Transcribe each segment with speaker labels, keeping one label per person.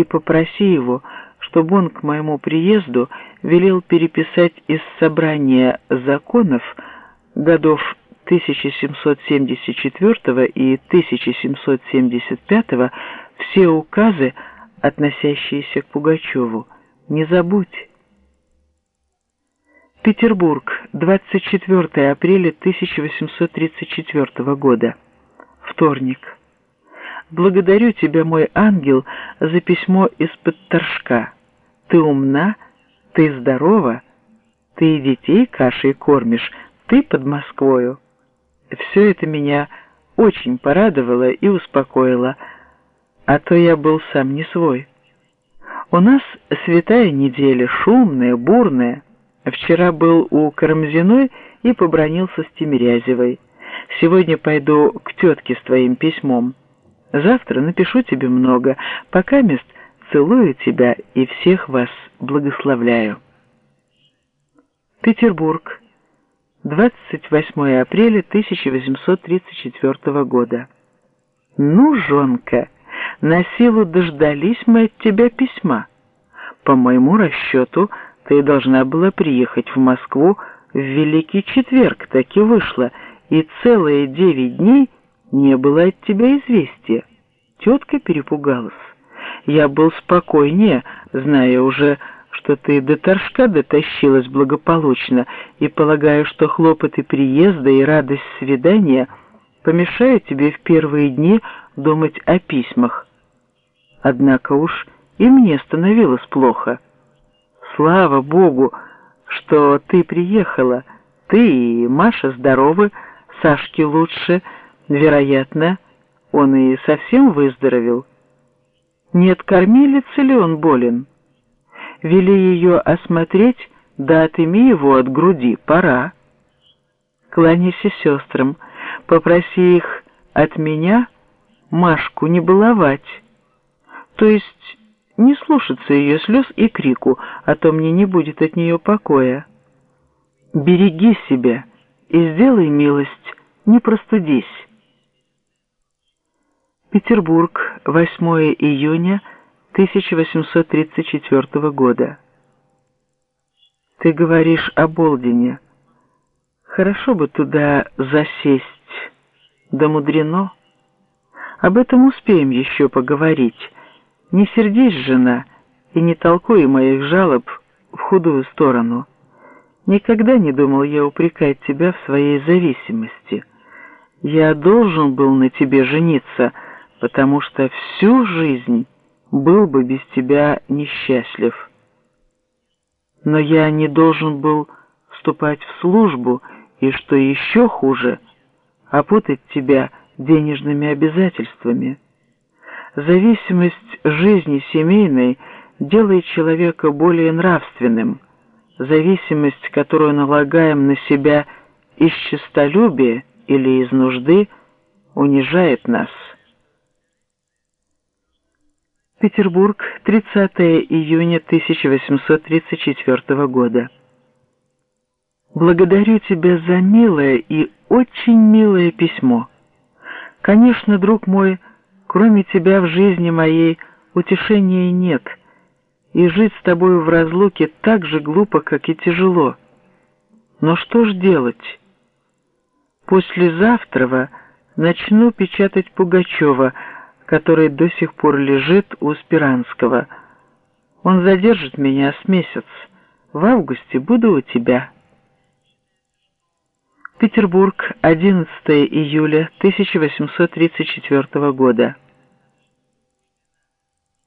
Speaker 1: и попроси его, чтобы он к моему приезду велел переписать из собрания законов годов 1774 и 1775 все указы, относящиеся к Пугачеву. Не забудь. Петербург, 24 апреля 1834 года. Вторник. Благодарю тебя, мой ангел, за письмо из-под торжка. Ты умна, ты здорова, ты детей кашей кормишь, ты под Москвою. Все это меня очень порадовало и успокоило, а то я был сам не свой. У нас святая неделя, шумная, бурная. Вчера был у Карамзиной и побронился с Тимирязевой. Сегодня пойду к тетке с твоим письмом. Завтра напишу тебе много. Пока мест целую тебя и всех вас благословляю. Петербург. 28 апреля 1834 года. Ну, жонка, на силу дождались мы от тебя письма. По моему расчету, ты должна была приехать в Москву в Великий Четверг, так и вышло, и целые девять дней не было от тебя известия. Тетка перепугалась. Я был спокойнее, зная уже, что ты до торжка дотащилась благополучно, и полагаю, что хлопоты приезда и радость свидания помешают тебе в первые дни думать о письмах. Однако уж и мне становилось плохо. Слава Богу, что ты приехала. Ты и Маша здоровы, Сашке лучше, вероятно, он и совсем выздоровел. Нет, кормилица ли он болен? Вели ее осмотреть, да отыми его от груди, пора. Кланяйся сестрам, попроси их от меня Машку не баловать, то есть не слушаться ее слез и крику, а то мне не будет от нее покоя. Береги себя и сделай милость, не простудись. Петербург, 8 июня 1834 года. Ты говоришь о Болдине. Хорошо бы туда засесть, да мудрено. Об этом успеем еще поговорить. Не сердись, жена, и не толкуй моих жалоб в худую сторону. Никогда не думал я упрекать тебя в своей зависимости. Я должен был на тебе жениться, потому что всю жизнь был бы без тебя несчастлив. Но я не должен был вступать в службу и, что еще хуже, опутать тебя денежными обязательствами. Зависимость жизни семейной делает человека более нравственным. Зависимость, которую налагаем на себя из честолюбия или из нужды, унижает нас. Петербург, 30 июня 1834 года. Благодарю тебя за милое и очень милое письмо. Конечно, друг мой, Кроме тебя в жизни моей утешения нет, и жить с тобою в разлуке так же глупо, как и тяжело. Но что ж делать? Послезавтра начну печатать Пугачева, который до сих пор лежит у Спиранского. Он задержит меня с месяц. В августе буду у тебя». Петербург, 11 июля 1834 года.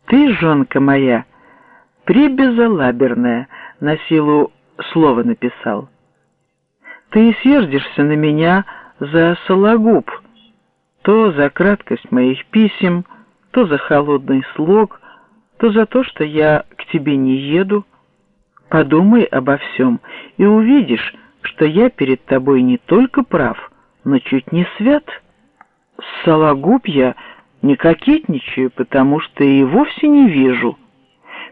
Speaker 1: Ты, жонка моя, прибезалаберная, на силу слова написал. Ты сердишься на меня за сологуб, то за краткость моих писем, то за холодный слог, то за то, что я к тебе не еду. Подумай обо всем и увидишь, что я перед тобой не только прав, но чуть не свят. Сологуб я не кокетничаю, потому что и вовсе не вижу.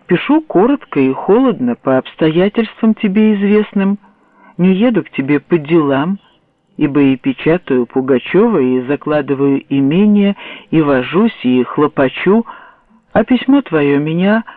Speaker 1: Пишу коротко и холодно по обстоятельствам тебе известным, не еду к тебе по делам, ибо и печатаю Пугачева, и закладываю имение, и вожусь, и хлопочу, а письмо твое меня